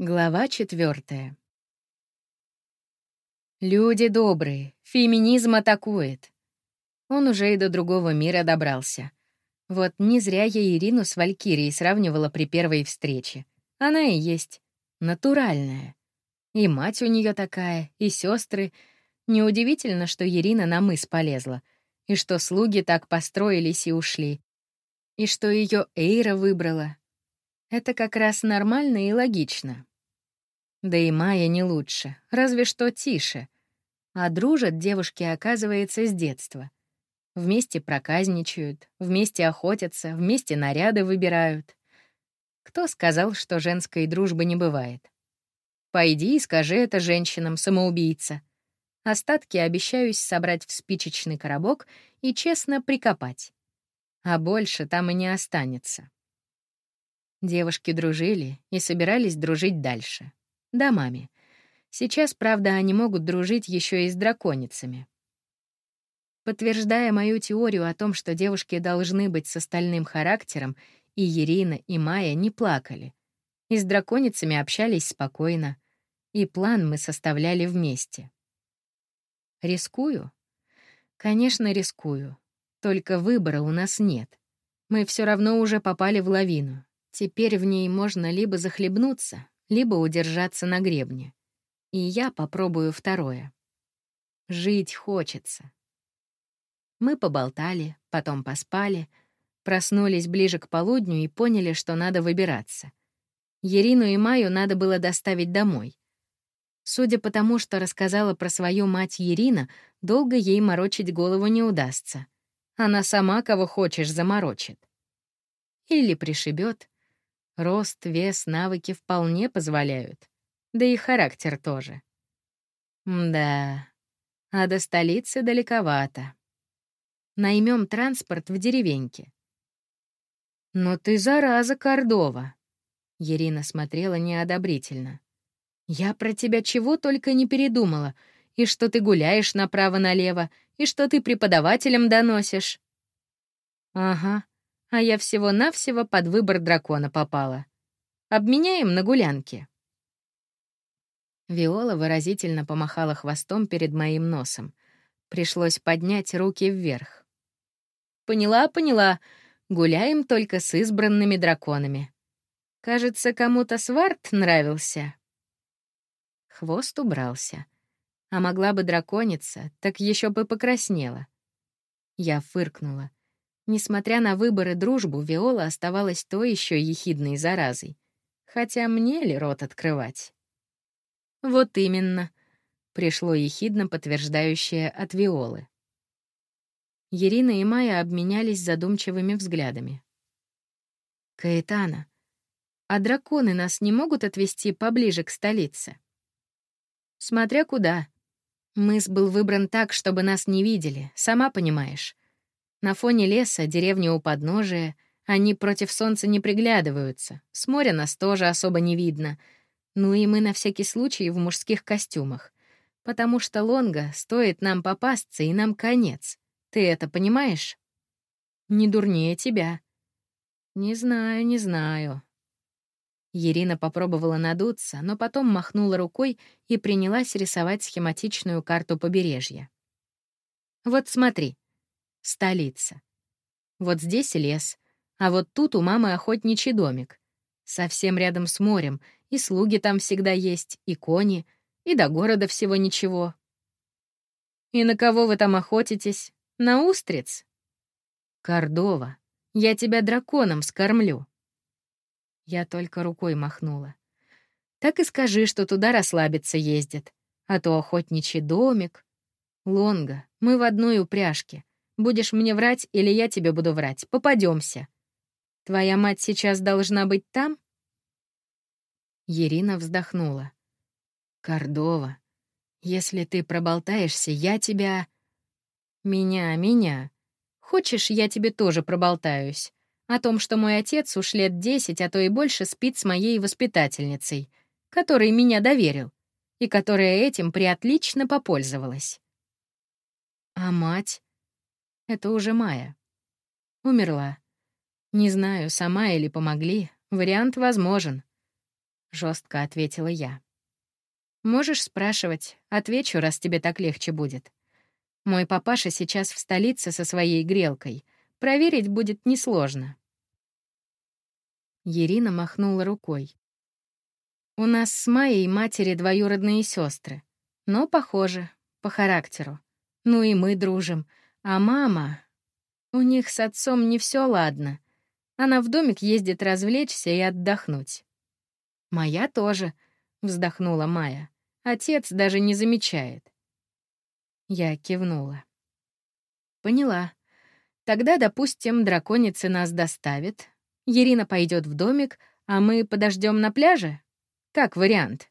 Глава четвертая. Люди добрые, феминизм атакует. Он уже и до другого мира добрался. Вот не зря я Ирину с Валькирией сравнивала при первой встрече. Она и есть. Натуральная. И мать у нее такая, и сестры. Неудивительно, что Ирина на мыс полезла, и что слуги так построились и ушли, и что ее Эйра выбрала. Это как раз нормально и логично. Да и Майя не лучше, разве что тише. А дружат девушки, оказывается, с детства. Вместе проказничают, вместе охотятся, вместе наряды выбирают. Кто сказал, что женской дружбы не бывает? Пойди и скажи это женщинам, самоубийца. Остатки обещаюсь собрать в спичечный коробок и честно прикопать. А больше там и не останется. Девушки дружили и собирались дружить дальше домами. Сейчас, правда, они могут дружить еще и с драконицами. Подтверждая мою теорию о том, что девушки должны быть с остальным характером, и Ирина, и Майя не плакали. И с драконицами общались спокойно. И план мы составляли вместе. Рискую? Конечно, рискую. Только выбора у нас нет. Мы все равно уже попали в лавину. Теперь в ней можно либо захлебнуться, либо удержаться на гребне. И я попробую второе. Жить хочется. Мы поболтали, потом поспали, проснулись ближе к полудню и поняли, что надо выбираться. Ерину и Маю надо было доставить домой. Судя по тому, что рассказала про свою мать Ерина, долго ей морочить голову не удастся. Она сама кого хочешь заморочит. Или пришибет, Рост, вес, навыки вполне позволяют. Да и характер тоже. Да, а до столицы далековато. Наймем транспорт в деревеньке. «Но ты зараза, Кордова!» Ирина смотрела неодобрительно. «Я про тебя чего только не передумала, и что ты гуляешь направо-налево, и что ты преподавателям доносишь». «Ага, а я всего-навсего под выбор дракона попала. Обменяем на гулянки. Виола выразительно помахала хвостом перед моим носом. Пришлось поднять руки вверх. «Поняла, поняла. Гуляем только с избранными драконами. Кажется, кому-то сварт нравился». Хвост убрался. А могла бы дракониться, так еще бы покраснела. Я фыркнула. Несмотря на выборы дружбу, Виола оставалась то еще ехидной заразой. Хотя мне ли рот открывать? Вот именно. Пришло ехидно подтверждающее от Виолы. Ирина и Майя обменялись задумчивыми взглядами. «Каэтана, а драконы нас не могут отвезти поближе к столице?» «Смотря куда. Мыс был выбран так, чтобы нас не видели, сама понимаешь. На фоне леса, деревня у подножия, они против солнца не приглядываются, с моря нас тоже особо не видно. Ну и мы на всякий случай в мужских костюмах. Потому что Лонга стоит нам попасться, и нам конец. Ты это понимаешь? Не дурнее тебя. Не знаю, не знаю. Ирина попробовала надуться, но потом махнула рукой и принялась рисовать схематичную карту побережья. Вот смотри, столица. Вот здесь лес, а вот тут у мамы охотничий домик. Совсем рядом с морем, и слуги там всегда есть, и кони, и до города всего ничего. И на кого вы там охотитесь? На устриц? Кордова, я тебя драконом скормлю. Я только рукой махнула. Так и скажи, что туда расслабиться ездят. А то охотничий домик. Лонга, мы в одной упряжке. Будешь мне врать, или я тебе буду врать. Попадемся. Твоя мать сейчас должна быть там? Ирина вздохнула. Кордова, если ты проболтаешься, я тебя... Меня, меня. Хочешь, я тебе тоже проболтаюсь? О том, что мой отец уж лет десять, а то и больше спит с моей воспитательницей, которой меня доверил, и которая этим приотлично попользовалась. А мать? Это уже Майя. Умерла. Не знаю, сама или помогли. Вариант возможен. жестко ответила я. Можешь спрашивать, отвечу, раз тебе так легче будет. Мой папаша сейчас в столице со своей грелкой. Проверить будет несложно. Ирина махнула рукой. У нас с Майей матери двоюродные сестры, но похоже, по характеру. Ну и мы дружим. А мама... У них с отцом не все ладно. Она в домик ездит развлечься и отдохнуть. Моя тоже, вздохнула Майя. Отец даже не замечает. Я кивнула. Поняла. Тогда, допустим, драконицы нас доставят. Ирина пойдет в домик, а мы подождем на пляже? Как вариант.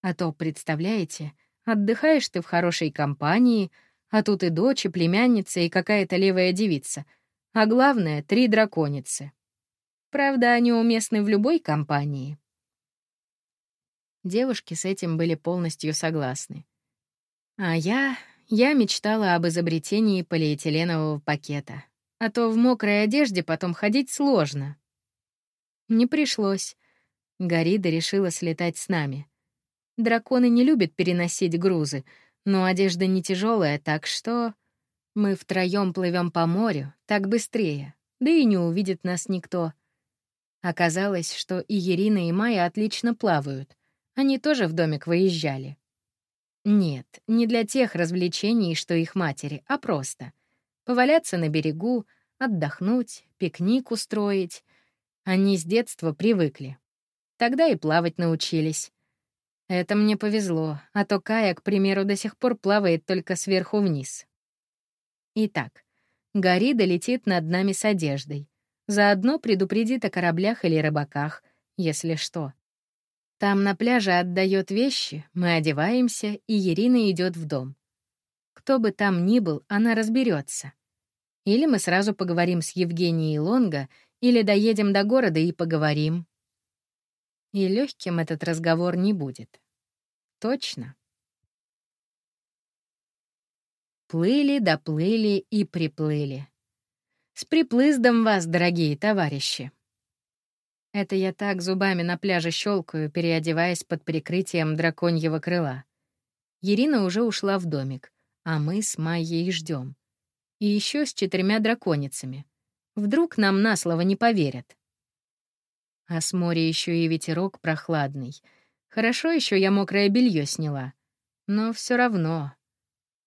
А то, представляете, отдыхаешь ты в хорошей компании, а тут и дочь, и племянница, и какая-то левая девица. А главное — три драконицы. Правда, они уместны в любой компании. Девушки с этим были полностью согласны. А я... я мечтала об изобретении полиэтиленового пакета. А то в мокрой одежде потом ходить сложно. Не пришлось. Горида решила слетать с нами. Драконы не любят переносить грузы, но одежда не тяжелая, так что мы втроем плывем по морю, так быстрее, да и не увидит нас никто. Оказалось, что и Ирина, и Майя отлично плавают. Они тоже в домик выезжали. Нет, не для тех развлечений, что их матери, а просто. Поваляться на берегу, отдохнуть, пикник устроить. Они с детства привыкли. Тогда и плавать научились. Это мне повезло, а то Кая, к примеру, до сих пор плавает только сверху вниз. Итак, Горида летит над нами с одеждой. Заодно предупредит о кораблях или рыбаках, если что. Там на пляже отдает вещи, мы одеваемся, и Ирина идет в дом. Кто бы там ни был, она разберется. Или мы сразу поговорим с Евгенией Лонго, или доедем до города и поговорим. И легким этот разговор не будет. Точно. Плыли, доплыли и приплыли. С приплыздом вас, дорогие товарищи. Это я так зубами на пляже щелкаю, переодеваясь под прикрытием драконьего крыла. Ирина уже ушла в домик, а мы с Майей ждем. И еще с четырьмя драконицами. Вдруг нам на слово не поверят. А с моря еще и ветерок прохладный. Хорошо еще я мокрое белье сняла. Но все равно.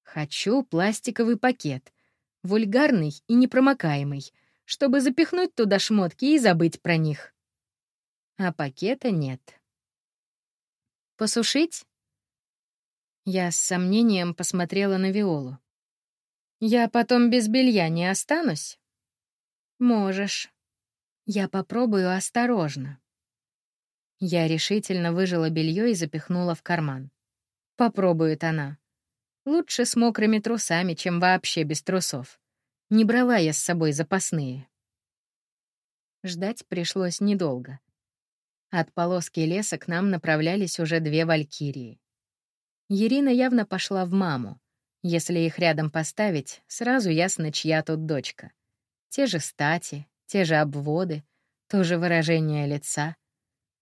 Хочу пластиковый пакет. Вульгарный и непромокаемый, чтобы запихнуть туда шмотки и забыть про них. А пакета нет. «Посушить?» Я с сомнением посмотрела на Виолу. «Я потом без белья не останусь?» «Можешь», я попробую осторожно. Я решительно выжила белье и запихнула в карман. Попробует она. Лучше с мокрыми трусами, чем вообще без трусов. Не брала я с собой запасные. Ждать пришлось недолго. От полоски леса к нам направлялись уже две валькирии. Ирина явно пошла в маму. Если их рядом поставить, сразу ясно, чья тут дочка. Те же стати, те же обводы, то же выражение лица.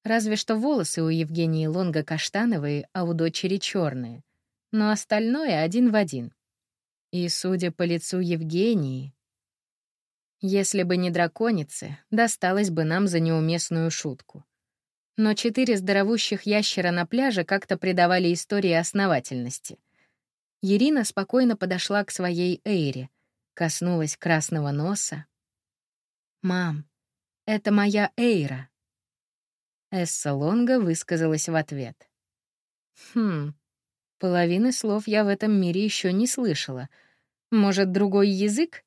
Разве что волосы у Евгении Лонга каштановые, а у дочери черные. Но остальное один в один. И, судя по лицу Евгении... Если бы не драконицы, досталось бы нам за неуместную шутку. Но четыре здоровущих ящера на пляже как-то придавали истории основательности. Ирина спокойно подошла к своей Эйре, коснулась красного носа, «Мам, это моя Эйра». Эсса Лонга высказалась в ответ. «Хм, половины слов я в этом мире еще не слышала. Может, другой язык?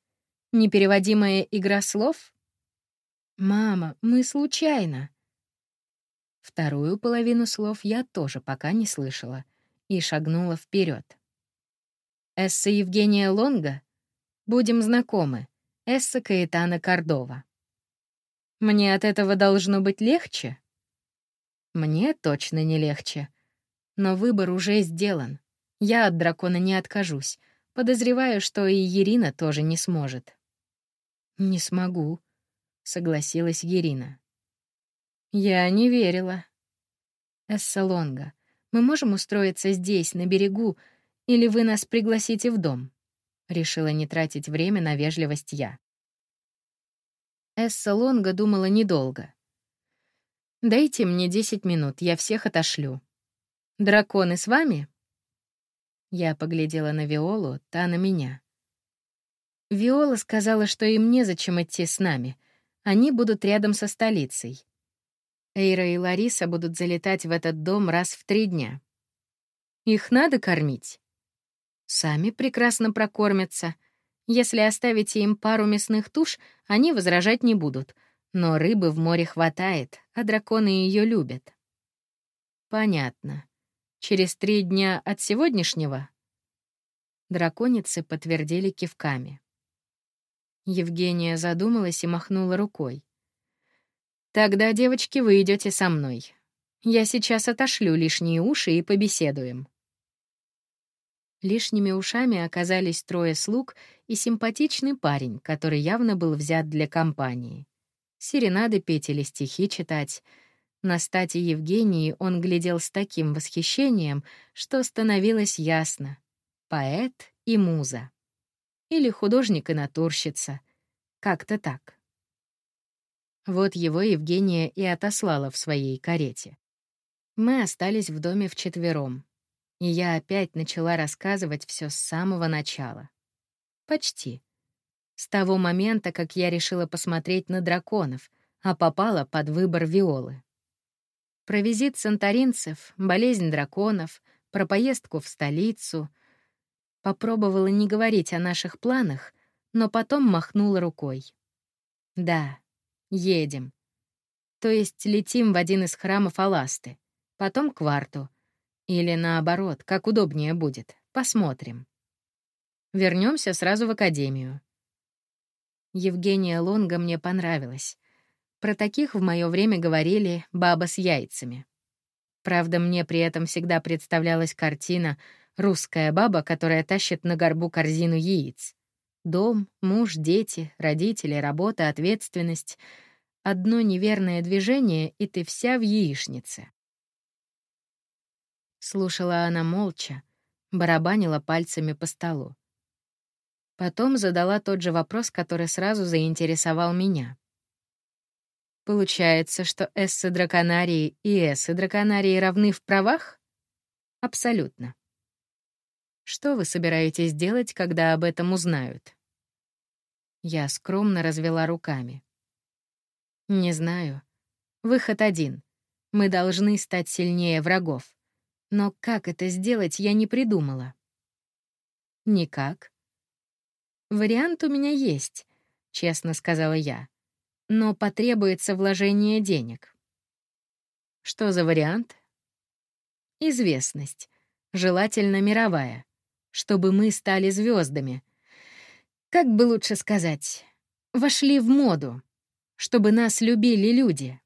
Непереводимая игра слов?» «Мама, мы случайно». Вторую половину слов я тоже пока не слышала и шагнула вперед. «Эсса Евгения Лонга? Будем знакомы. Эсса Каэтана Кордова». Мне от этого должно быть легче? Мне точно не легче. Но выбор уже сделан. Я от дракона не откажусь. Подозреваю, что и Ирина тоже не сможет. «Не смогу», — согласилась Ирина. «Я не верила». Эссалонга, мы можем устроиться здесь, на берегу, или вы нас пригласите в дом?» Решила не тратить время на вежливость я. Эсса Лонга думала недолго. «Дайте мне десять минут, я всех отошлю. Драконы с вами?» Я поглядела на Виолу, та на меня. Виола сказала, что им незачем идти с нами. Они будут рядом со столицей. Эйра и Лариса будут залетать в этот дом раз в три дня. Их надо кормить. Сами прекрасно прокормятся. Если оставите им пару мясных туш, они возражать не будут. Но рыбы в море хватает, а драконы ее любят. Понятно. Через три дня от сегодняшнего? Драконицы подтвердили кивками. Евгения задумалась и махнула рукой. «Тогда, девочки, вы идете со мной. Я сейчас отошлю лишние уши и побеседуем». Лишними ушами оказались трое слуг и симпатичный парень, который явно был взят для компании. Серенады петь или стихи читать. На стати Евгении он глядел с таким восхищением, что становилось ясно. Поэт и муза. Или художник и натурщица. Как-то так. Вот его Евгения и отослала в своей карете. Мы остались в доме вчетвером. И я опять начала рассказывать все с самого начала. Почти. С того момента, как я решила посмотреть на драконов, а попала под выбор Виолы. Про визит санторинцев, болезнь драконов, про поездку в столицу — Попробовала не говорить о наших планах, но потом махнула рукой. «Да, едем. То есть летим в один из храмов Аласты, потом к Варту. Или наоборот, как удобнее будет. Посмотрим. Вернемся сразу в академию». Евгения Лонга мне понравилась. Про таких в мое время говорили «баба с яйцами». Правда, мне при этом всегда представлялась картина — Русская баба, которая тащит на горбу корзину яиц. Дом, муж, дети, родители, работа, ответственность. Одно неверное движение, и ты вся в яичнице. Слушала она молча, барабанила пальцами по столу. Потом задала тот же вопрос, который сразу заинтересовал меня. Получается, что эссы драконарии и эссы драконарии равны в правах? Абсолютно. Что вы собираетесь делать, когда об этом узнают? Я скромно развела руками. Не знаю. Выход один. Мы должны стать сильнее врагов. Но как это сделать, я не придумала. Никак. Вариант у меня есть, честно сказала я. Но потребуется вложение денег. Что за вариант? Известность, желательно мировая чтобы мы стали звездами. Как бы лучше сказать, вошли в моду, чтобы нас любили люди.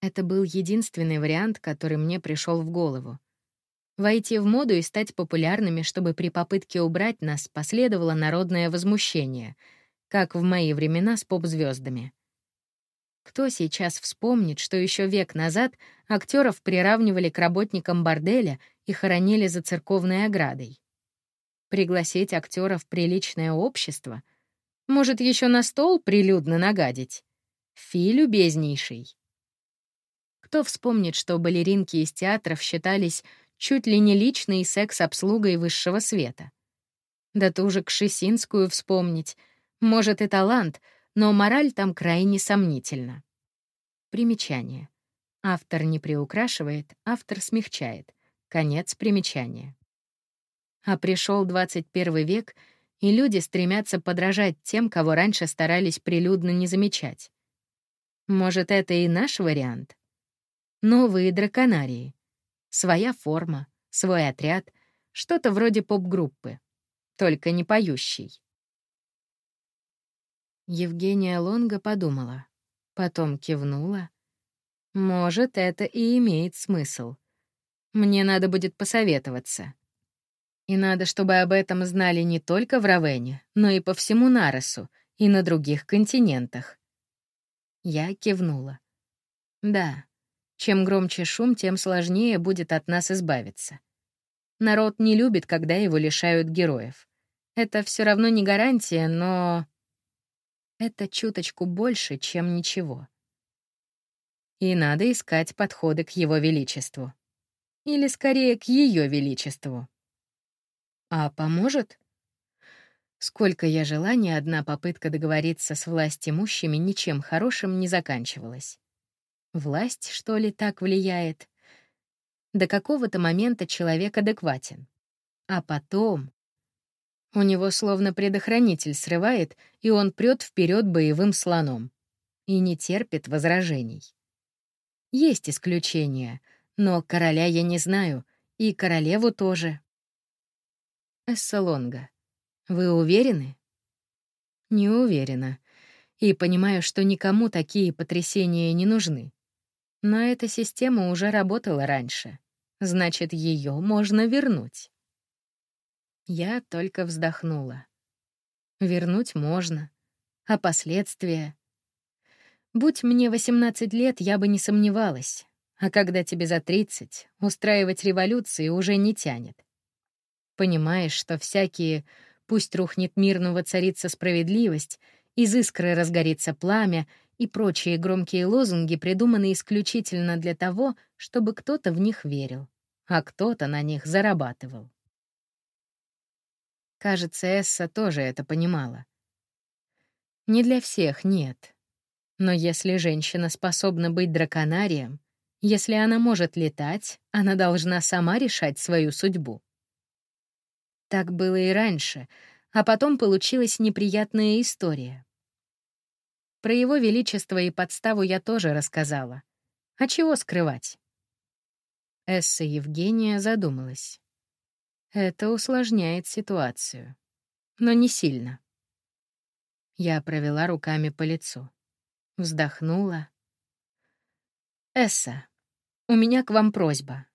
Это был единственный вариант, который мне пришел в голову. Войти в моду и стать популярными, чтобы при попытке убрать нас последовало народное возмущение, как в мои времена с поп-звездами. Кто сейчас вспомнит, что еще век назад актеров приравнивали к работникам борделя и хоронили за церковной оградой? Пригласить актера в приличное общество? Может, еще на стол прилюдно нагадить? Фи, любезнейший. Кто вспомнит, что балеринки из театров считались чуть ли не личной секс-обслугой высшего света? Да ту же Кшесинскую вспомнить. Может, и талант — но мораль там крайне сомнительна. Примечание. Автор не приукрашивает, автор смягчает. Конец примечания. А пришел 21 век, и люди стремятся подражать тем, кого раньше старались прилюдно не замечать. Может, это и наш вариант? Новые драконарии. Своя форма, свой отряд, что-то вроде поп-группы, только не поющий. Евгения Лонга подумала, потом кивнула. Может, это и имеет смысл. Мне надо будет посоветоваться. И надо, чтобы об этом знали не только в Равене, но и по всему Наросу, и на других континентах. Я кивнула. Да, Чем громче шум, тем сложнее будет от нас избавиться. Народ не любит, когда его лишают героев. Это все равно не гарантия, но... Это чуточку больше, чем ничего. И надо искать подходы к его величеству. Или скорее к ее величеству. А поможет? Сколько я жила, ни одна попытка договориться с властимущими ничем хорошим не заканчивалась. Власть, что ли, так влияет? До какого-то момента человек адекватен. А потом... У него словно предохранитель срывает, и он прет вперед боевым слоном. И не терпит возражений. Есть исключения, но короля я не знаю, и королеву тоже. Эссалонга, вы уверены? Не уверена. И понимаю, что никому такие потрясения не нужны. Но эта система уже работала раньше. Значит, ее можно вернуть. Я только вздохнула. Вернуть можно. А последствия? Будь мне 18 лет, я бы не сомневалась. А когда тебе за 30, устраивать революции уже не тянет. Понимаешь, что всякие «пусть рухнет мир, но воцарится справедливость», «из искры разгорится пламя» и прочие громкие лозунги придуманы исключительно для того, чтобы кто-то в них верил, а кто-то на них зарабатывал. Кажется, Эсса тоже это понимала. Не для всех, нет. Но если женщина способна быть драконарием, если она может летать, она должна сама решать свою судьбу. Так было и раньше, а потом получилась неприятная история. Про его величество и подставу я тоже рассказала. А чего скрывать? Эсса Евгения задумалась. Это усложняет ситуацию. Но не сильно. Я провела руками по лицу. Вздохнула. «Эсса, у меня к вам просьба.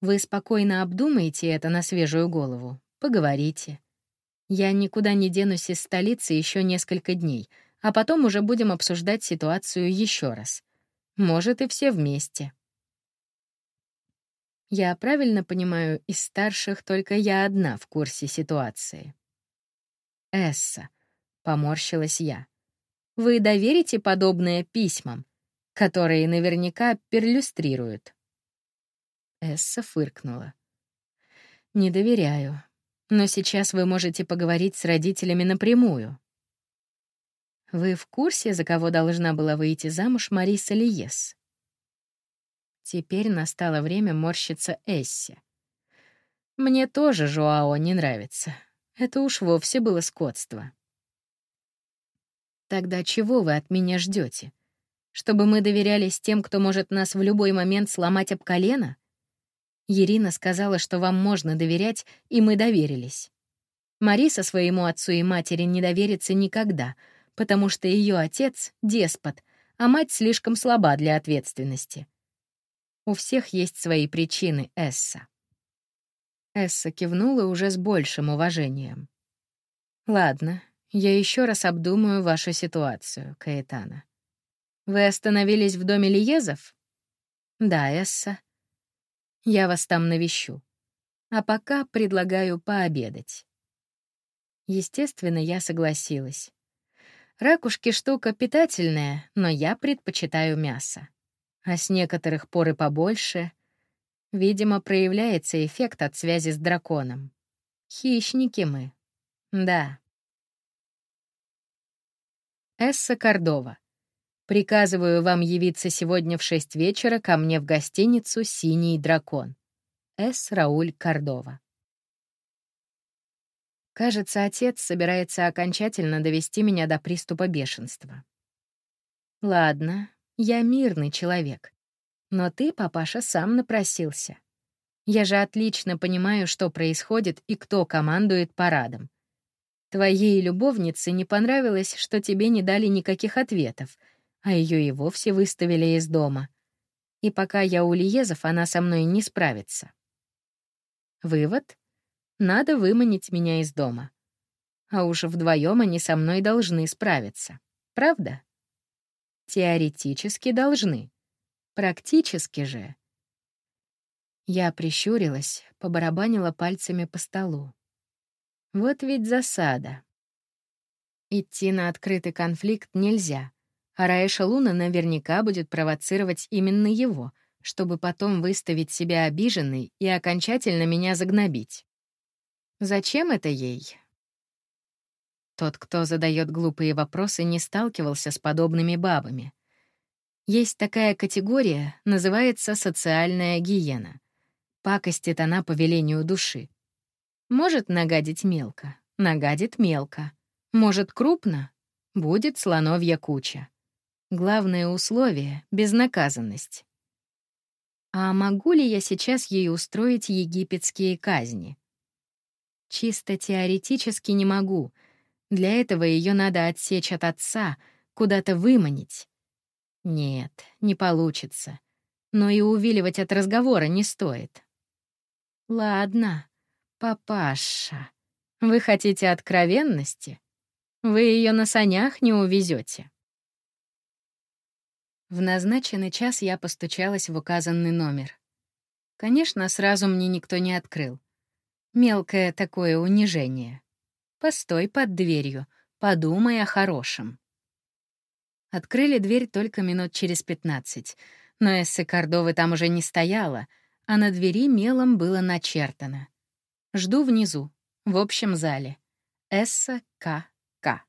Вы спокойно обдумаете это на свежую голову, поговорите. Я никуда не денусь из столицы еще несколько дней, а потом уже будем обсуждать ситуацию еще раз. Может, и все вместе. Я правильно понимаю, из старших только я одна в курсе ситуации. Эсса, поморщилась я. Вы доверите подобное письмам, которые наверняка перлюстрируют? Эсса фыркнула. Не доверяю. Но сейчас вы можете поговорить с родителями напрямую. Вы в курсе, за кого должна была выйти замуж Мариса Лиес? Теперь настало время морщиться Эсси. Мне тоже Жуао не нравится. Это уж вовсе было скотство. Тогда чего вы от меня ждете? Чтобы мы доверялись тем, кто может нас в любой момент сломать об колено? Ирина сказала, что вам можно доверять, и мы доверились. Мариса своему отцу и матери не доверится никогда — потому что ее отец — деспот, а мать слишком слаба для ответственности. У всех есть свои причины, Эсса. Эсса кивнула уже с большим уважением. «Ладно, я еще раз обдумаю вашу ситуацию, Каэтана. Вы остановились в доме Лиезов?» «Да, Эсса. Я вас там навещу. А пока предлагаю пообедать». Естественно, я согласилась. Ракушки — штука питательная, но я предпочитаю мясо. А с некоторых пор и побольше. Видимо, проявляется эффект от связи с драконом. Хищники мы. Да. Эсса Кордова. Приказываю вам явиться сегодня в шесть вечера ко мне в гостиницу «Синий дракон». С. Рауль Кордова. Кажется, отец собирается окончательно довести меня до приступа бешенства. Ладно, я мирный человек. Но ты, папаша, сам напросился. Я же отлично понимаю, что происходит и кто командует парадом. Твоей любовнице не понравилось, что тебе не дали никаких ответов, а ее и вовсе выставили из дома. И пока я у Лиезов, она со мной не справится. Вывод надо выманить меня из дома. А уж вдвоем они со мной должны справиться. Правда? Теоретически должны. Практически же. Я прищурилась, побарабанила пальцами по столу. Вот ведь засада. Идти на открытый конфликт нельзя, а Раэша Луна наверняка будет провоцировать именно его, чтобы потом выставить себя обиженной и окончательно меня загнобить. Зачем это ей? Тот, кто задает глупые вопросы, не сталкивался с подобными бабами. Есть такая категория, называется социальная гиена. Пакостит она по велению души. Может нагадить мелко, нагадит мелко. Может крупно, будет слоновья куча. Главное условие — безнаказанность. А могу ли я сейчас ей устроить египетские казни? Чисто теоретически не могу. Для этого ее надо отсечь от отца, куда-то выманить. Нет, не получится. Но и увиливать от разговора не стоит. Ладно, папаша, вы хотите откровенности? Вы ее на санях не увезете. В назначенный час я постучалась в указанный номер. Конечно, сразу мне никто не открыл. Мелкое такое унижение. Постой под дверью, подумай о хорошем. Открыли дверь только минут через пятнадцать, но Эссе Кордовы там уже не стояла, а на двери мелом было начертано. Жду внизу, в общем зале. Эсса К. К.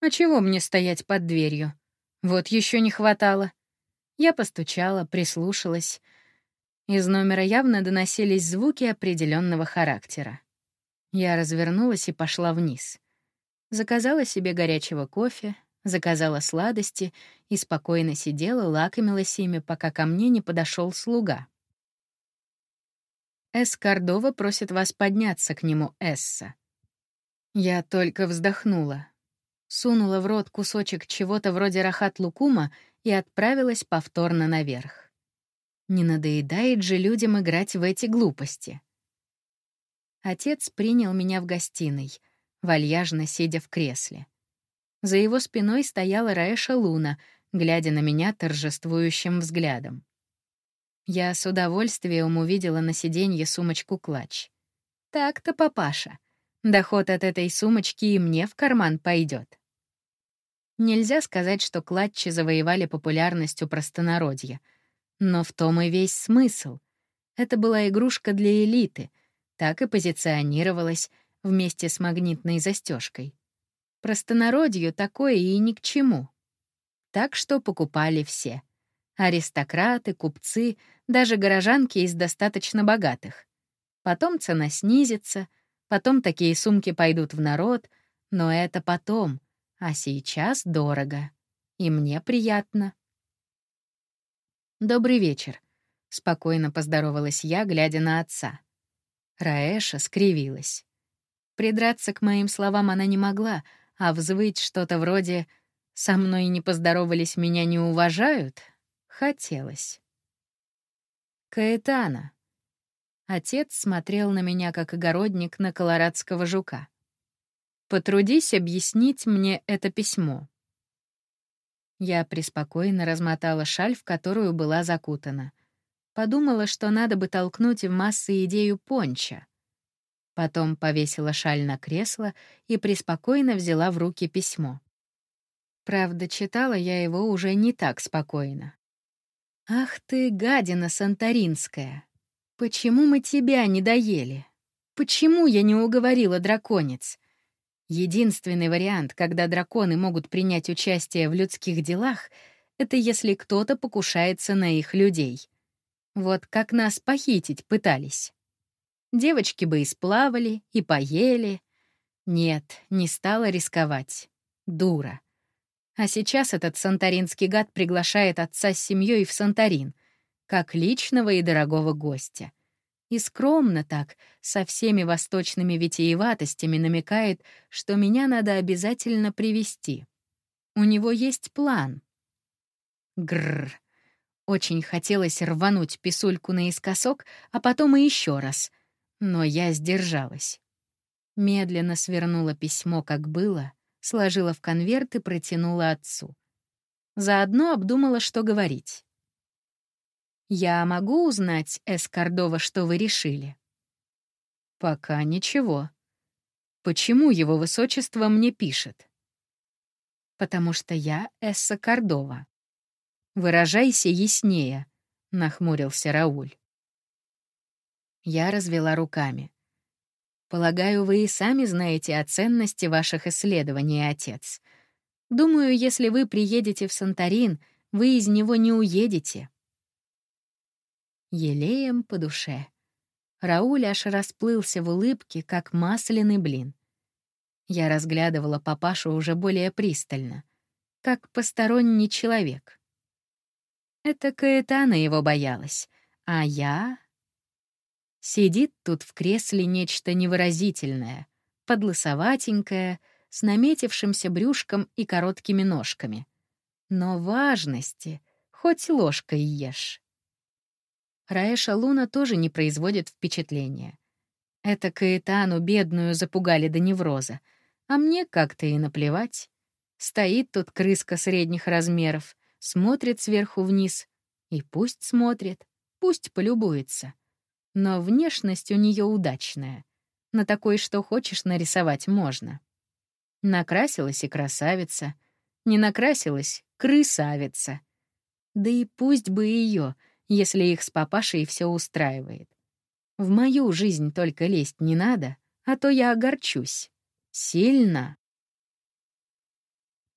А чего мне стоять под дверью? Вот еще не хватало. Я постучала, прислушалась. Из номера явно доносились звуки определенного характера. Я развернулась и пошла вниз. Заказала себе горячего кофе, заказала сладости и спокойно сидела, лакомилась ими, пока ко мне не подошел слуга. Эс Кордова просит вас подняться к нему, Эсса. Я только вздохнула сунула в рот кусочек чего-то вроде рахат-лукума и отправилась повторно наверх. Не надоедает же людям играть в эти глупости. Отец принял меня в гостиной, вальяжно сидя в кресле. За его спиной стояла Раэша Луна, глядя на меня торжествующим взглядом. Я с удовольствием увидела на сиденье сумочку-клатч. Так-то, папаша. Доход от этой сумочки и мне в карман пойдет. Нельзя сказать, что клатчи завоевали популярность у простонародья. Но в том и весь смысл. Это была игрушка для элиты, так и позиционировалась вместе с магнитной застежкой. Простонародью такое и ни к чему. Так что покупали все. Аристократы, купцы, даже горожанки из достаточно богатых. Потом цена снизится, потом такие сумки пойдут в народ, но это потом — а сейчас дорого. И мне приятно. «Добрый вечер», — спокойно поздоровалась я, глядя на отца. Раэша скривилась. Придраться к моим словам она не могла, а взвыть что-то вроде «со мной не поздоровались, меня не уважают» хотелось. «Каэтана». Отец смотрел на меня, как огородник на колорадского жука. Потрудись объяснить мне это письмо». Я преспокойно размотала шаль, в которую была закутана. Подумала, что надо бы толкнуть в массы идею понча. Потом повесила шаль на кресло и преспокойно взяла в руки письмо. Правда, читала я его уже не так спокойно. «Ах ты, гадина санторинская! Почему мы тебя не доели? Почему я не уговорила драконец? Единственный вариант, когда драконы могут принять участие в людских делах, это если кто-то покушается на их людей. Вот как нас похитить пытались. Девочки бы и сплавали, и поели. Нет, не стала рисковать. Дура. А сейчас этот санторинский гад приглашает отца с семьей в Санторин, как личного и дорогого гостя. И скромно так, со всеми восточными витиеватостями намекает, что меня надо обязательно привести. У него есть план. Гррр. Очень хотелось рвануть писульку наискосок, а потом и еще раз. Но я сдержалась. Медленно свернула письмо, как было, сложила в конверт и протянула отцу. Заодно обдумала, что говорить. Я могу узнать, Эскордова, что вы решили? Пока ничего. Почему его высочество мне пишет? Потому что я Эсса Кордова. Выражайся яснее, нахмурился Рауль. Я развела руками. Полагаю, вы и сами знаете о ценности ваших исследований, отец. Думаю, если вы приедете в Санторин, вы из него не уедете. Елеем по душе. Рауль аж расплылся в улыбке, как масляный блин. Я разглядывала папашу уже более пристально, как посторонний человек. Это Каэтана его боялась, а я... Сидит тут в кресле нечто невыразительное, подлысоватенькое, с наметившимся брюшком и короткими ножками. Но важности хоть ложкой ешь. Раэша Луна тоже не производит впечатления. Это Каэтану бедную запугали до невроза, а мне как-то и наплевать. Стоит тут крыска средних размеров, смотрит сверху вниз. И пусть смотрит, пусть полюбуется. Но внешность у нее удачная. На такой, что хочешь, нарисовать можно. Накрасилась и красавица. Не накрасилась — крысавица. Да и пусть бы ее — если их с папашей все устраивает. В мою жизнь только лезть не надо, а то я огорчусь. Сильно.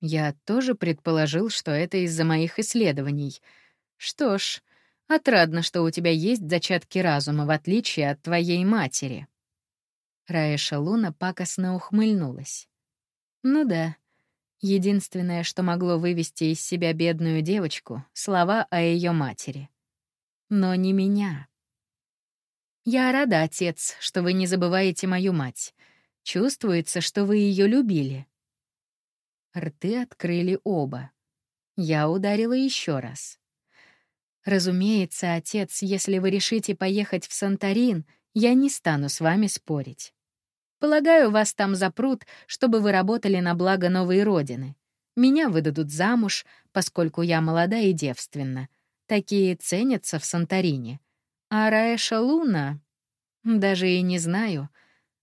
Я тоже предположил, что это из-за моих исследований. Что ж, отрадно, что у тебя есть зачатки разума, в отличие от твоей матери. Раэша Луна пакостно ухмыльнулась. Ну да, единственное, что могло вывести из себя бедную девочку — слова о ее матери но не меня. Я рада, отец, что вы не забываете мою мать. Чувствуется, что вы ее любили. Рты открыли оба. Я ударила еще раз. Разумеется, отец, если вы решите поехать в Санторин, я не стану с вами спорить. Полагаю, вас там запрут, чтобы вы работали на благо новой родины. Меня выдадут замуж, поскольку я молода и девственна — Такие ценятся в Санторине. А Раэша Луна? Даже и не знаю.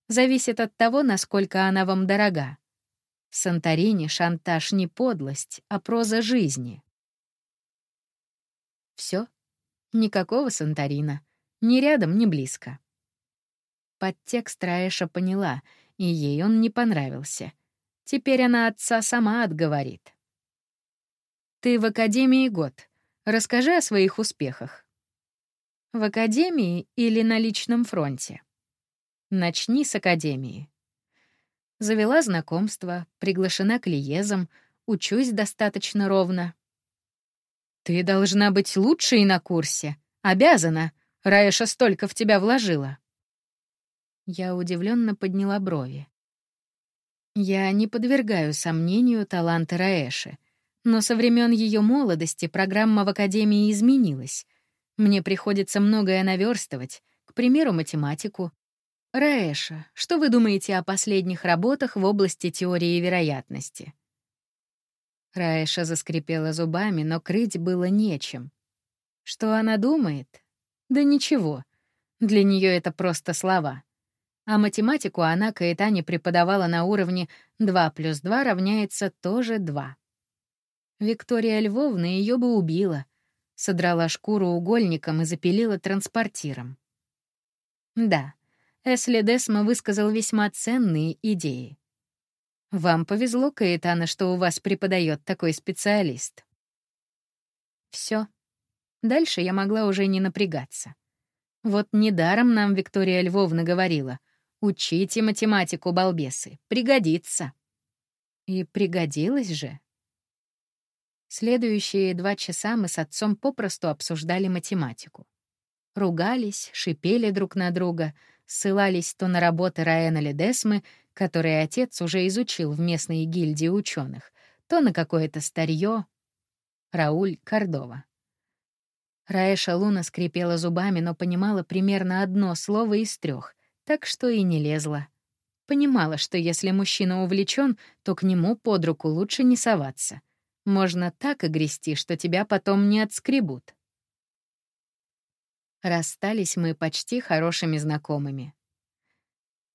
Зависит от того, насколько она вам дорога. В Санторине шантаж не подлость, а проза жизни. Все, Никакого Санторина. Ни рядом, ни близко. Подтекст Раэша поняла, и ей он не понравился. Теперь она отца сама отговорит. «Ты в академии год. Расскажи о своих успехах. В академии или на личном фронте? Начни с академии. Завела знакомство, приглашена к лиезам, учусь достаточно ровно. Ты должна быть лучшей на курсе. Обязана. Раиша столько в тебя вложила. Я удивленно подняла брови. Я не подвергаю сомнению таланты Раэши — но со времен ее молодости программа в Академии изменилась. Мне приходится многое наверстывать, к примеру, математику. Раэша, что вы думаете о последних работах в области теории вероятности? Раэша заскрипела зубами, но крыть было нечем. Что она думает? Да ничего. Для нее это просто слова. А математику она Каэтане преподавала на уровне 2 плюс 2 равняется тоже 2. Виктория Львовна ее бы убила, содрала шкуру угольником и запилила транспортиром. Да, Эсли Десма высказал весьма ценные идеи. Вам повезло, Каэтана, что у вас преподает такой специалист. Все. Дальше я могла уже не напрягаться. Вот недаром нам Виктория Львовна говорила, учите математику, балбесы, пригодится. И пригодилось же. Следующие два часа мы с отцом попросту обсуждали математику. Ругались, шипели друг на друга, ссылались то на работы Раэна Ледесмы, которые отец уже изучил в местной гильдии ученых, то на какое-то старье. Рауль Кордова. Раэша Луна скрипела зубами, но понимала примерно одно слово из трех, так что и не лезла. Понимала, что если мужчина увлечен, то к нему под руку лучше не соваться. Можно так огрести, что тебя потом не отскребут. Расстались мы почти хорошими знакомыми.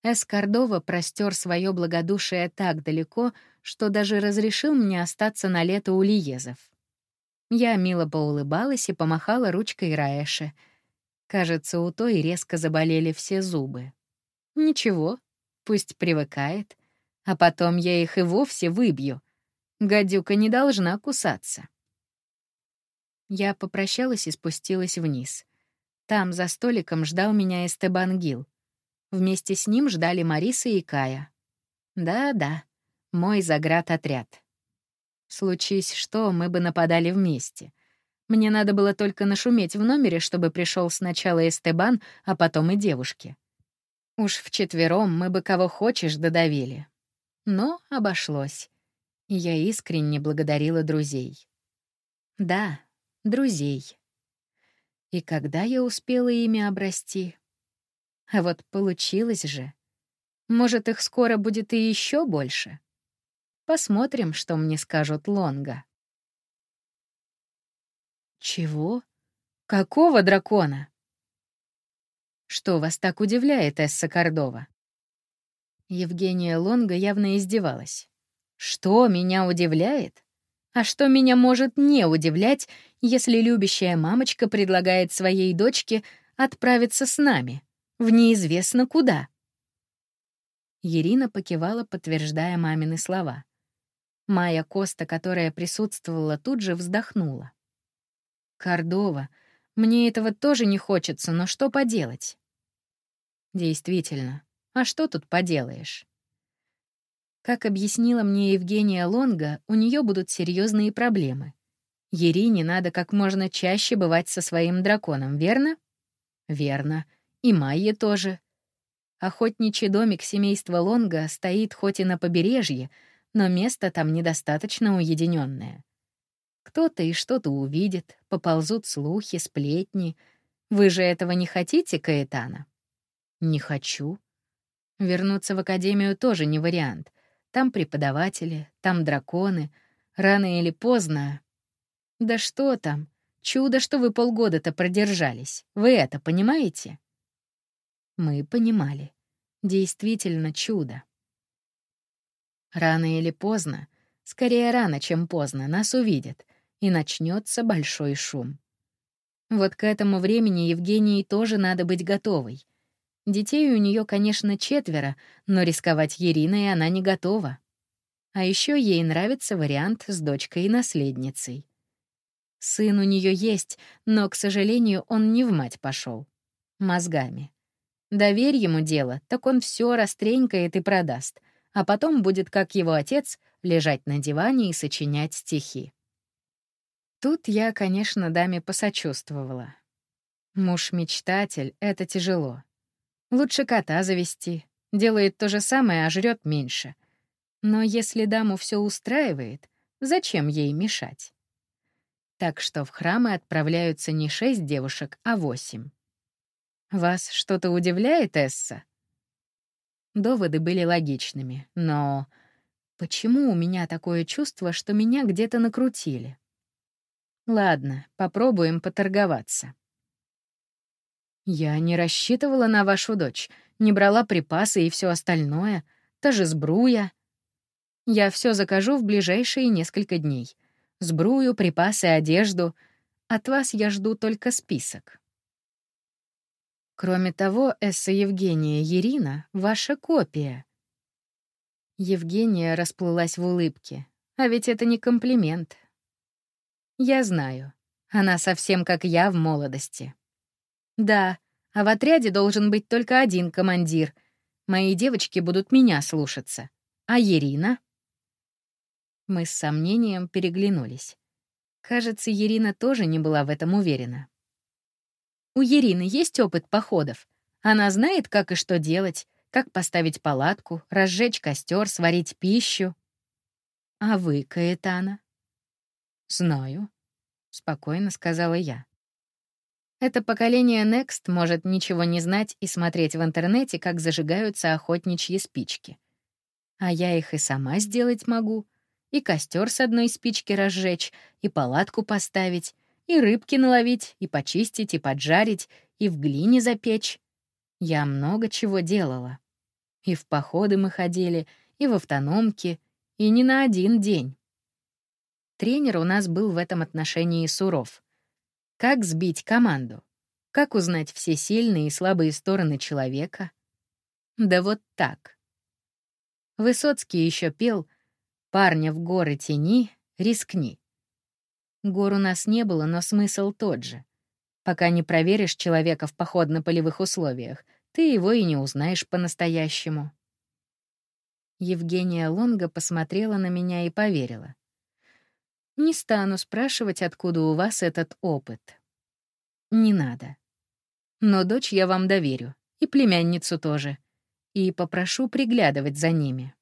Эскордова простер свое благодушие так далеко, что даже разрешил мне остаться на лето у Лиезов. Я мило поулыбалась и помахала ручкой Раэше. Кажется, у той резко заболели все зубы. Ничего, пусть привыкает, а потом я их и вовсе выбью. Гадюка не должна кусаться. Я попрощалась и спустилась вниз. Там, за столиком, ждал меня Эстебан Гил. Вместе с ним ждали Мариса и Кая. Да-да, мой заградотряд. Случись что, мы бы нападали вместе. Мне надо было только нашуметь в номере, чтобы пришел сначала Эстебан, а потом и девушки. Уж вчетвером мы бы кого хочешь додавили. Но обошлось. Я искренне благодарила друзей. Да, друзей. И когда я успела ими обрасти? А вот получилось же. Может, их скоро будет и еще больше? Посмотрим, что мне скажут Лонга. Чего? Какого дракона? Что вас так удивляет, Эсса Кордова? Евгения Лонга явно издевалась. Что меня удивляет? А что меня может не удивлять, если любящая мамочка предлагает своей дочке отправиться с нами? в неизвестно куда. Ирина покивала, подтверждая мамины слова. Майя Коста, которая присутствовала, тут же вздохнула. «Кордова, мне этого тоже не хочется, но что поделать?» «Действительно, а что тут поделаешь?» Как объяснила мне Евгения Лонга, у нее будут серьезные проблемы. Ерине надо как можно чаще бывать со своим драконом, верно? Верно. И Майе тоже. Охотничий домик семейства Лонга стоит хоть и на побережье, но место там недостаточно уединенное. Кто-то и что-то увидит, поползут слухи, сплетни. Вы же этого не хотите, Каэтана? Не хочу. Вернуться в академию тоже не вариант. Там преподаватели, там драконы. Рано или поздно... Да что там? Чудо, что вы полгода-то продержались. Вы это понимаете? Мы понимали. Действительно чудо. Рано или поздно, скорее рано, чем поздно, нас увидят, и начнется большой шум. Вот к этому времени Евгении тоже надо быть готовой. Детей у нее, конечно, четверо, но рисковать Ириной она не готова. А еще ей нравится вариант с дочкой и наследницей. Сын у нее есть, но, к сожалению, он не в мать пошел. Мозгами. Доверь ему дело, так он все растренькает и продаст, а потом будет, как его отец, лежать на диване и сочинять стихи. Тут я, конечно, даме посочувствовала. Муж-мечтатель — это тяжело. Лучше кота завести. Делает то же самое, а жрет меньше. Но если даму все устраивает, зачем ей мешать? Так что в храмы отправляются не шесть девушек, а восемь. «Вас что-то удивляет, Эсса?» Доводы были логичными, но почему у меня такое чувство, что меня где-то накрутили? Ладно, попробуем поторговаться. Я не рассчитывала на вашу дочь, не брала припасы и все остальное, та же сбруя. Я все закажу в ближайшие несколько дней. Сбрую, припасы, одежду. От вас я жду только список. Кроме того, эссе Евгения Ирина — ваша копия. Евгения расплылась в улыбке. А ведь это не комплимент. Я знаю. Она совсем как я в молодости. Да, а в отряде должен быть только один командир. Мои девочки будут меня слушаться. А Ирина? Мы с сомнением переглянулись. Кажется, Ирина тоже не была в этом уверена. У Ирины есть опыт походов. Она знает, как и что делать, как поставить палатку, разжечь костер, сварить пищу. А вы, Каэтана? Знаю, спокойно сказала я. Это поколение Next может ничего не знать и смотреть в интернете, как зажигаются охотничьи спички. А я их и сама сделать могу, и костер с одной спички разжечь, и палатку поставить, и рыбки наловить, и почистить, и поджарить, и в глине запечь. Я много чего делала. И в походы мы ходили, и в автономки, и не на один день. Тренер у нас был в этом отношении суров. Как сбить команду? Как узнать все сильные и слабые стороны человека? Да вот так. Высоцкий еще пел «Парня в горы тени, рискни». Гор у нас не было, но смысл тот же. Пока не проверишь человека в походно-полевых условиях, ты его и не узнаешь по-настоящему. Евгения Лонга посмотрела на меня и поверила. «Не стану спрашивать, откуда у вас этот опыт. Не надо. Но дочь я вам доверю, и племянницу тоже, и попрошу приглядывать за ними».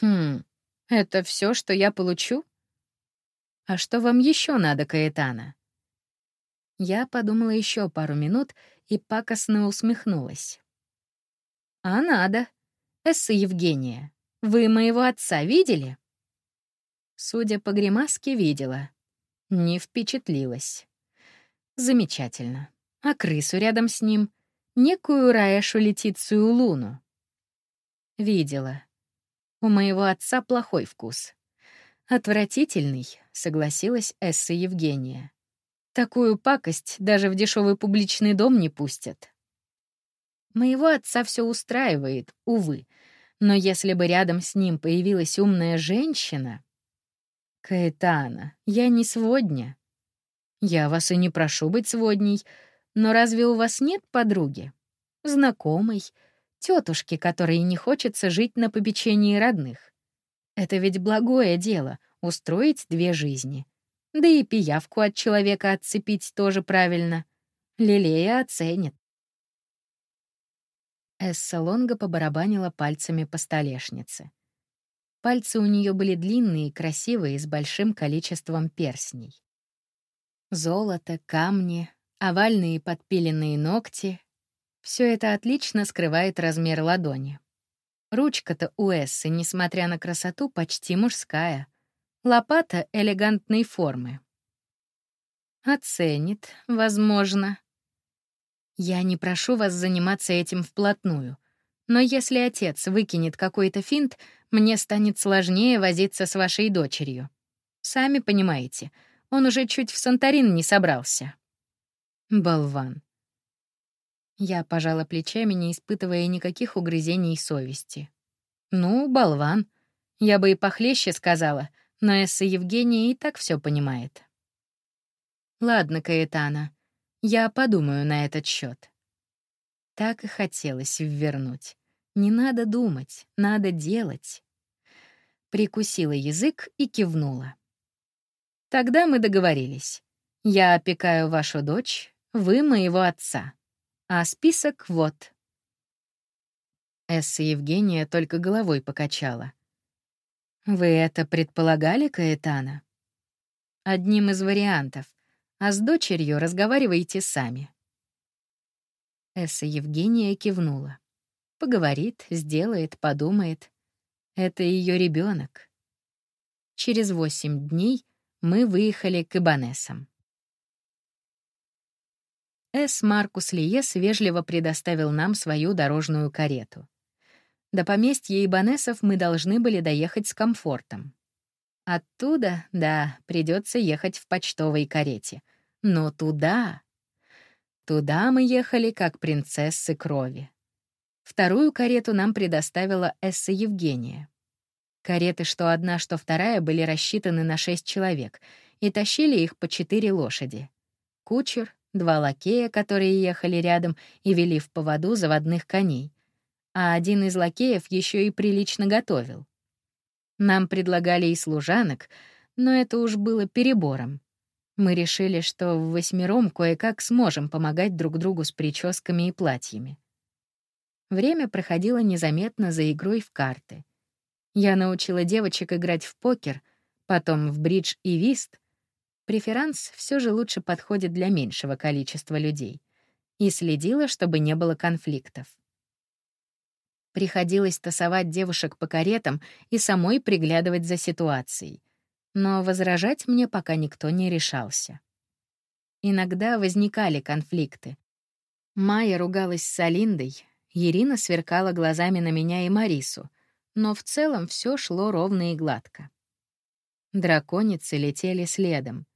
«Хм, это все, что я получу?» «А что вам еще надо, Каэтана?» Я подумала еще пару минут и пакостно усмехнулась. «А надо. Эсса Евгения, вы моего отца видели?» Судя по гримаске, видела. Не впечатлилась. Замечательно. А крысу рядом с ним? Некую Раэшу Летицию Луну? Видела. У моего отца плохой вкус. Отвратительный, согласилась Эсса Евгения. Такую пакость даже в дешевый публичный дом не пустят. Моего отца все устраивает, увы. Но если бы рядом с ним появилась умная женщина... Каэтана, я не сводня. Я вас и не прошу быть сводней, но разве у вас нет подруги? Знакомой, тетушки, которой не хочется жить на попечении родных? Это ведь благое дело — устроить две жизни. Да и пиявку от человека отцепить тоже правильно. Лилея оценит. Эсса Лонга побарабанила пальцами по столешнице. Пальцы у нее были длинные красивые, с большим количеством перстней. Золото, камни, овальные подпиленные ногти — все это отлично скрывает размер ладони. Ручка-то у Эссы, несмотря на красоту, почти мужская. Лопата элегантной формы. Оценит, возможно. Я не прошу вас заниматься этим вплотную. Но если отец выкинет какой-то финт, мне станет сложнее возиться с вашей дочерью. Сами понимаете, он уже чуть в Санторин не собрался. Болван. Я пожала плечами, не испытывая никаких угрызений совести. Ну, болван. Я бы и похлеще сказала — но Эсса Евгения и так все понимает. Ладно, Каэтана, я подумаю на этот счет. Так и хотелось ввернуть. Не надо думать, надо делать. Прикусила язык и кивнула. Тогда мы договорились. Я опекаю вашу дочь, вы моего отца. А список вот. Эсса Евгения только головой покачала. Вы это предполагали, Каэтана? Одним из вариантов. А с дочерью разговаривайте сами. Эсса Евгения кивнула. Поговорит, сделает, подумает. Это ее ребенок. Через восемь дней мы выехали к Ибанесам. Эс Маркус Лиес вежливо предоставил нам свою дорожную карету. До поместья Ибанесов мы должны были доехать с комфортом. Оттуда, да, придется ехать в почтовой карете. Но туда... Туда мы ехали как принцессы крови. Вторую карету нам предоставила Эсса Евгения. Кареты, что одна, что вторая, были рассчитаны на шесть человек, и тащили их по четыре лошади. Кучер, два лакея, которые ехали рядом и вели в поводу заводных коней, а один из лакеев еще и прилично готовил. Нам предлагали и служанок, но это уж было перебором. Мы решили, что в восьмером кое-как сможем помогать друг другу с прическами и платьями. Время проходило незаметно за игрой в карты. Я научила девочек играть в покер, потом в бридж и вист. Преферанс все же лучше подходит для меньшего количества людей. И следила, чтобы не было конфликтов. Приходилось тасовать девушек по каретам и самой приглядывать за ситуацией. Но возражать мне пока никто не решался. Иногда возникали конфликты. Майя ругалась с Алиндой, Ирина сверкала глазами на меня и Марису, но в целом все шло ровно и гладко. Драконицы летели следом.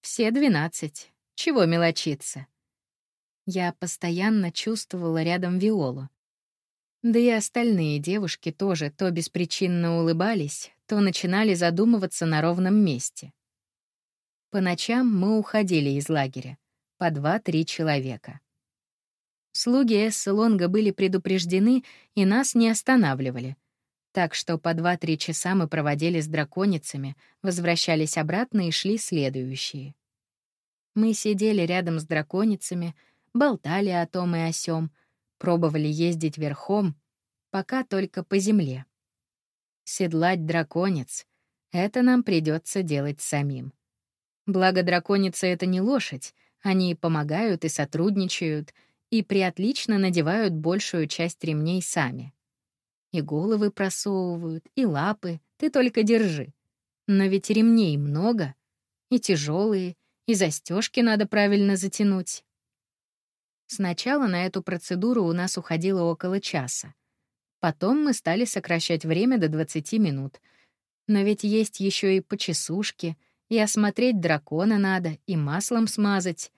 Все двенадцать. Чего мелочиться? Я постоянно чувствовала рядом Виолу. Да и остальные девушки тоже то беспричинно улыбались, то начинали задумываться на ровном месте. По ночам мы уходили из лагеря. По два-три человека. Слуги Лонга были предупреждены и нас не останавливали. Так что по два-три часа мы проводили с драконицами, возвращались обратно и шли следующие. Мы сидели рядом с драконицами, болтали о том и о сём, пробовали ездить верхом, пока только по земле. Седлать драконец — это нам придется делать самим. Благо драконица — это не лошадь, они помогают и сотрудничают, и приотлично надевают большую часть ремней сами. И головы просовывают, и лапы, ты только держи. Но ведь ремней много, и тяжелые, и застежки надо правильно затянуть. Сначала на эту процедуру у нас уходило около часа. Потом мы стали сокращать время до 20 минут. Но ведь есть еще и почесушки, и осмотреть дракона надо, и маслом смазать.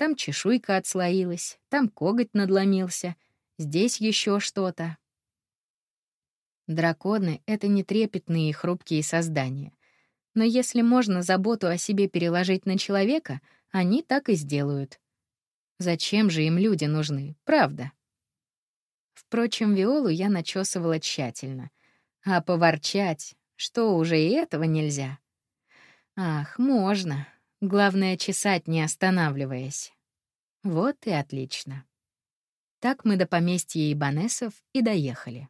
Там чешуйка отслоилась, там коготь надломился, здесь еще что-то. Драконы — это не трепетные и хрупкие создания. Но если можно заботу о себе переложить на человека, они так и сделают. Зачем же им люди нужны, правда? Впрочем, Виолу я начесывала тщательно. А поворчать, что уже и этого нельзя? Ах, можно. Главное — чесать, не останавливаясь. Вот и отлично. Так мы до поместья Ибанесов и доехали.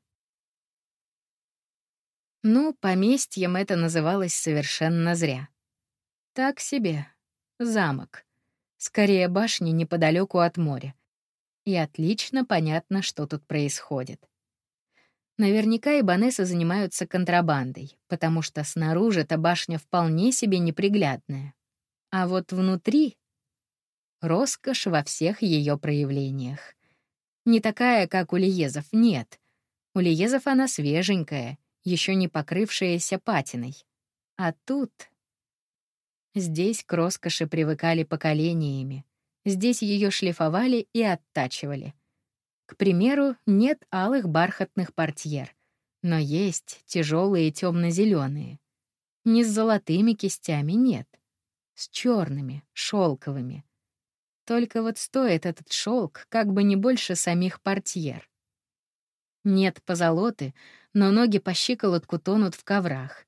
Ну, поместьем это называлось совершенно зря. Так себе. Замок. Скорее, башня неподалеку от моря и отлично понятно, что тут происходит. Наверняка ибанесы занимаются контрабандой, потому что снаружи эта башня вполне себе неприглядная. А вот внутри — роскошь во всех ее проявлениях. Не такая, как у Лиезов, нет. У Лиезов она свеженькая, еще не покрывшаяся патиной. А тут... Здесь к роскоши привыкали поколениями. Здесь ее шлифовали и оттачивали. К примеру, нет алых бархатных портьер, но есть тяжелые темно-зеленые. Не с золотыми кистями, нет. С черными, шелковыми. Только вот стоит этот шелк как бы не больше самих портьер. Нет позолоты, но ноги по щиколотку тонут в коврах.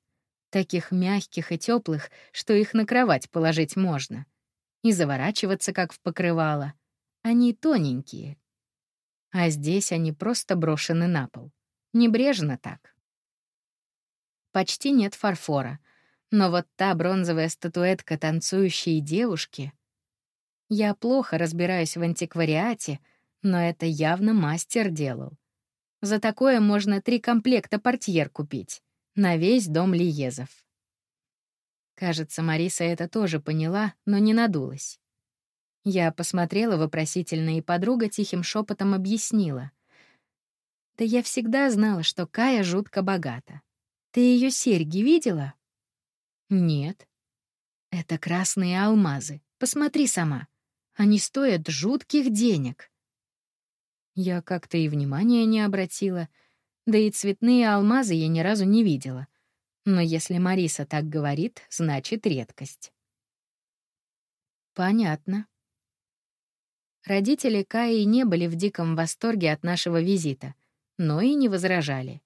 Таких мягких и теплых, что их на кровать положить можно и заворачиваться, как в покрывало. Они тоненькие. А здесь они просто брошены на пол. Небрежно так. Почти нет фарфора, но вот та бронзовая статуэтка танцующей девушки... Я плохо разбираюсь в антиквариате, но это явно мастер делал. За такое можно три комплекта портьер купить. На весь дом Лиезов. Кажется, Мариса это тоже поняла, но не надулась. Я посмотрела вопросительно, и подруга тихим шепотом объяснила. «Да я всегда знала, что Кая жутко богата. Ты ее серьги видела?» «Нет». «Это красные алмазы. Посмотри сама. Они стоят жутких денег». Я как-то и внимания не обратила, да и цветные алмазы я ни разу не видела. Но если Мариса так говорит, значит редкость. Понятно. Родители Каи не были в диком восторге от нашего визита, но и не возражали.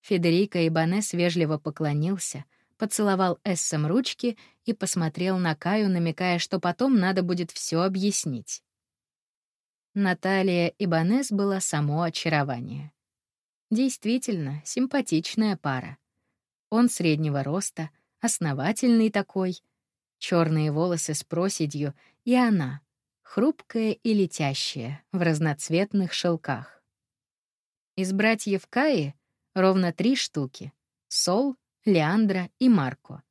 Федерико Ибанес вежливо поклонился, поцеловал Эссом ручки и посмотрел на Каю, намекая, что потом надо будет все объяснить. Наталья Ибанес была само очарование. Действительно, симпатичная пара. Он среднего роста, основательный такой, черные волосы с проседью, и она, хрупкая и летящая, в разноцветных шелках. Из братьев Каи ровно три штуки — Сол, Леандра и Марко.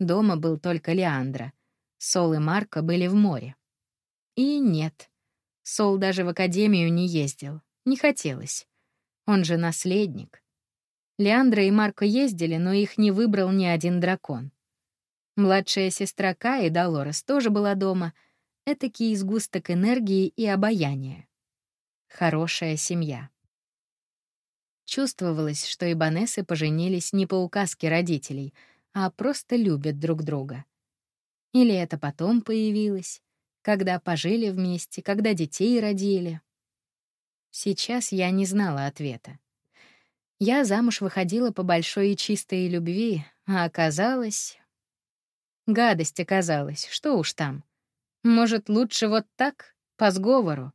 Дома был только Леандра. Сол и Марко были в море. И нет. Сол даже в академию не ездил. Не хотелось. Он же наследник. Леандра и Марко ездили, но их не выбрал ни один дракон. Младшая сестра Каи, Долорес, тоже была дома. Этакий изгусток энергии и обаяния. Хорошая семья. Чувствовалось, что и Банессы поженились не по указке родителей, а просто любят друг друга. Или это потом появилось, когда пожили вместе, когда детей родили. Сейчас я не знала ответа. Я замуж выходила по большой и чистой любви, а оказалось... Гадость оказалась, что уж там. Может, лучше вот так, по сговору?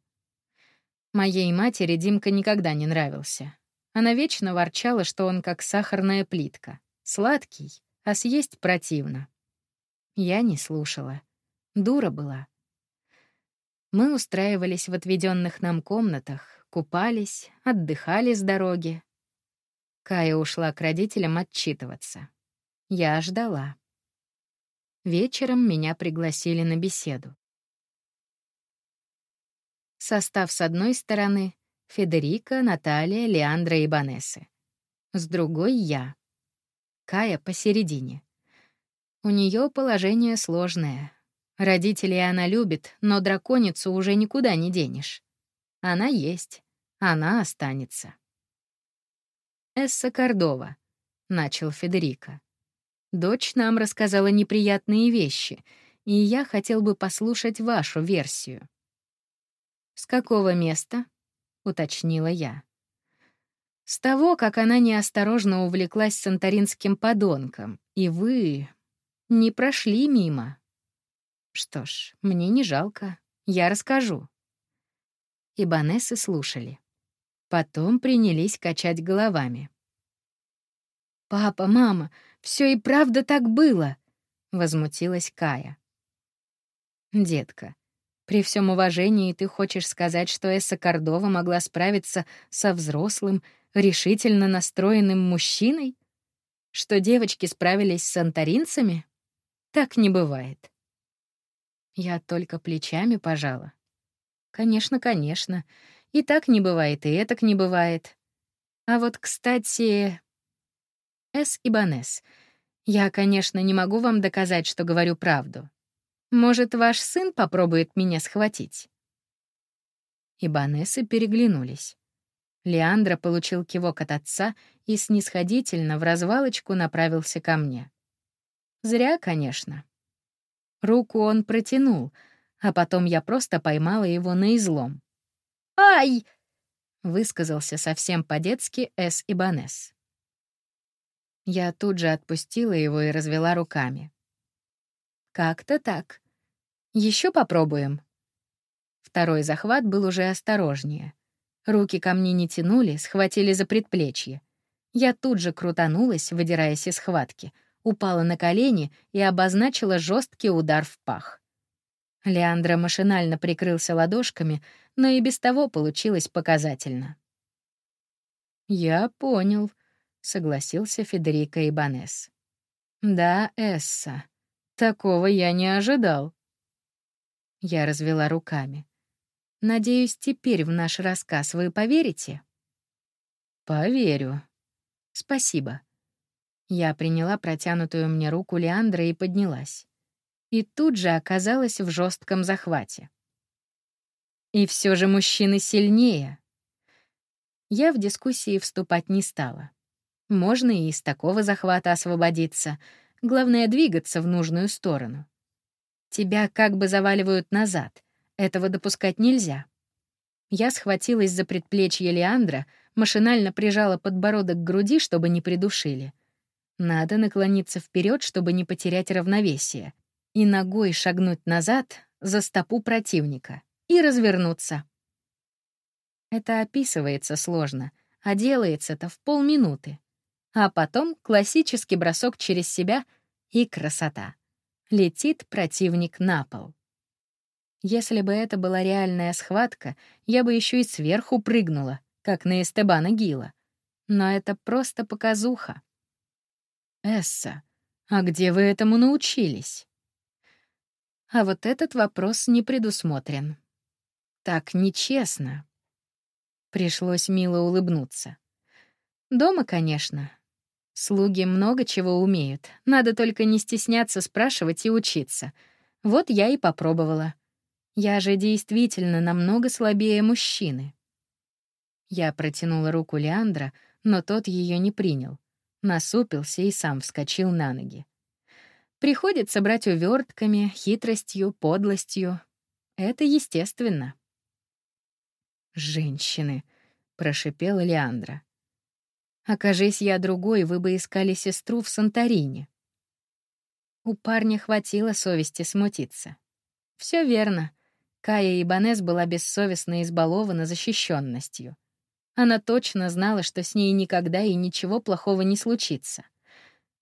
Моей матери Димка никогда не нравился. Она вечно ворчала, что он как сахарная плитка. Сладкий, а съесть противно. Я не слушала. Дура была. Мы устраивались в отведенных нам комнатах, купались, отдыхали с дороги. Кая ушла к родителям отчитываться. Я ждала. Вечером меня пригласили на беседу. Состав с одной стороны — Федерика, Наталья, Леандра и Банессы. С другой — я. Кая посередине. У нее положение сложное. Родителей она любит, но драконицу уже никуда не денешь. Она есть, она останется. «Эсса Кордова», — начал Федерико. «Дочь нам рассказала неприятные вещи, и я хотел бы послушать вашу версию». «С какого места?» — уточнила я. «С того, как она неосторожно увлеклась санторинским подонком, и вы не прошли мимо». «Что ж, мне не жалко, я расскажу». Ибанессы слушали. Потом принялись качать головами. «Папа, мама, все и правда так было!» — возмутилась Кая. «Детка, при всем уважении ты хочешь сказать, что Эсса Кордова могла справиться со взрослым, решительно настроенным мужчиной? Что девочки справились с санторинцами? Так не бывает». Я только плечами пожала. «Конечно, конечно. И так не бывает, и этак не бывает. А вот, кстати... С. Ибанес, я, конечно, не могу вам доказать, что говорю правду. Может, ваш сын попробует меня схватить?» Ибанесы переглянулись. Леандра получил кивок от отца и снисходительно в развалочку направился ко мне. Зря, конечно. Руку он протянул, а потом я просто поймала его на излом. «Ай!» — высказался совсем по-детски С. Ибанес. Я тут же отпустила его и развела руками. «Как-то так. Еще попробуем». Второй захват был уже осторожнее. Руки ко мне не тянули, схватили за предплечье. Я тут же крутанулась, выдираясь из схватки, упала на колени и обозначила жесткий удар в пах. Леандра машинально прикрылся ладошками, но и без того получилось показательно. «Я понял», — согласился Федерико Ибанес. «Да, Эсса, такого я не ожидал». Я развела руками. «Надеюсь, теперь в наш рассказ вы поверите?» «Поверю. Спасибо». Я приняла протянутую мне руку Леандра и поднялась и тут же оказалась в жестком захвате. И все же мужчины сильнее. Я в дискуссии вступать не стала. Можно и из такого захвата освободиться. Главное — двигаться в нужную сторону. Тебя как бы заваливают назад. Этого допускать нельзя. Я схватилась за предплечье Леандра, машинально прижала подбородок к груди, чтобы не придушили. Надо наклониться вперед, чтобы не потерять равновесие и ногой шагнуть назад за стопу противника и развернуться. Это описывается сложно, а делается-то в полминуты. А потом классический бросок через себя и красота. Летит противник на пол. Если бы это была реальная схватка, я бы еще и сверху прыгнула, как на Эстебана Гила. Но это просто показуха. «Эсса, А где вы этому научились? А вот этот вопрос не предусмотрен. Так нечестно. Пришлось мило улыбнуться. Дома, конечно. Слуги много чего умеют. Надо только не стесняться спрашивать и учиться. Вот я и попробовала. Я же действительно намного слабее мужчины. Я протянула руку Леандра, но тот ее не принял. Насупился и сам вскочил на ноги. Приходится брать увертками, хитростью, подлостью. Это естественно. «Женщины», — прошипела Леандра. «Окажись я другой, вы бы искали сестру в Санторине». У парня хватило совести смутиться. Все верно. Кая Ибанес была бессовестно избалована защищенностью. Она точно знала, что с ней никогда и ничего плохого не случится.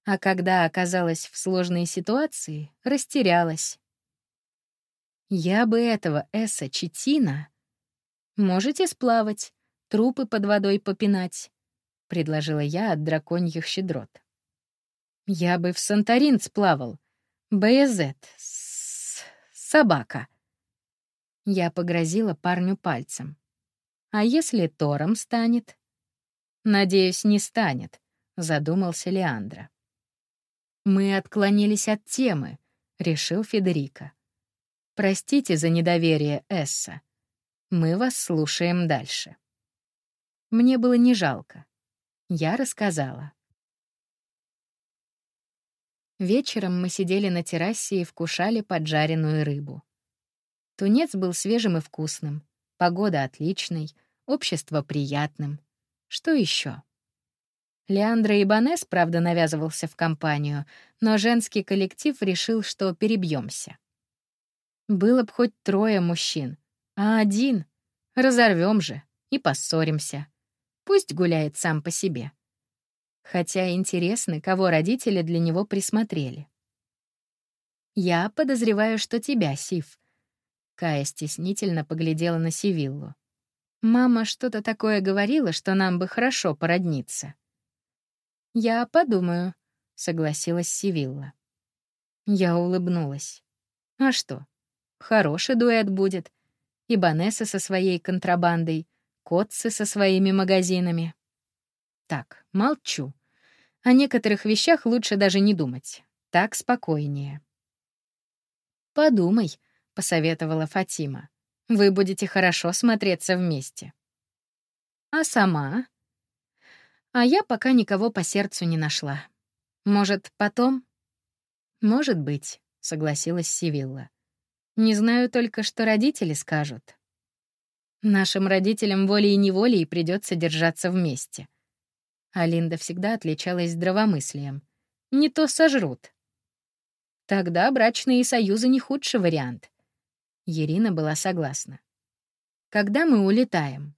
А когда оказалась в сложной ситуации, растерялась. Я бы этого Эса Читина... Можете сплавать, трупы под водой попинать, — предложила я от драконьих щедрот. Я бы в Санторин сплавал. БЗ. Собака. Я погрозила парню пальцем. А если Тором станет? Надеюсь, не станет, задумался Леандра. Мы отклонились от темы, решил Федерико. Простите за недоверие, Эсса. Мы вас слушаем дальше. Мне было не жалко. Я рассказала. Вечером мы сидели на террасе и вкушали поджаренную рыбу. Тунец был свежим и вкусным, погода отличной, общество приятным. Что еще? Леандро Ибанес, правда, навязывался в компанию, но женский коллектив решил, что перебьемся. Было б хоть трое мужчин, а один — разорвем же и поссоримся. Пусть гуляет сам по себе. Хотя интересно, кого родители для него присмотрели. «Я подозреваю, что тебя, Сив». Кая стеснительно поглядела на Сивиллу. «Мама что-то такое говорила, что нам бы хорошо породниться». «Я подумаю», — согласилась Сивилла. Я улыбнулась. «А что? Хороший дуэт будет. И Банесса со своей контрабандой, Котцы со своими магазинами. Так, молчу. О некоторых вещах лучше даже не думать. Так спокойнее. «Подумай», — посоветовала Фатима. «Вы будете хорошо смотреться вместе». «А сама?» А я пока никого по сердцу не нашла. Может, потом? Может быть, согласилась Сивилла. Не знаю только, что родители скажут. Нашим родителям волей-неволей придется держаться вместе. Алинда всегда отличалась здравомыслием. Не то сожрут. Тогда брачные союзы не худший вариант. Ирина была согласна. Когда мы улетаем?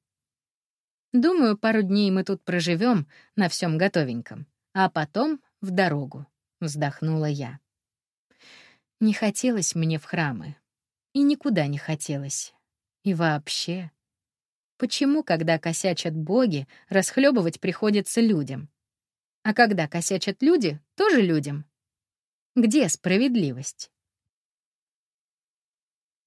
Думаю, пару дней мы тут проживем на всем готовеньком, а потом в дорогу, вздохнула я. Не хотелось мне в храмы. И никуда не хотелось. И вообще. Почему, когда косячат боги, расхлебывать приходится людям? А когда косячат люди, тоже людям? Где справедливость?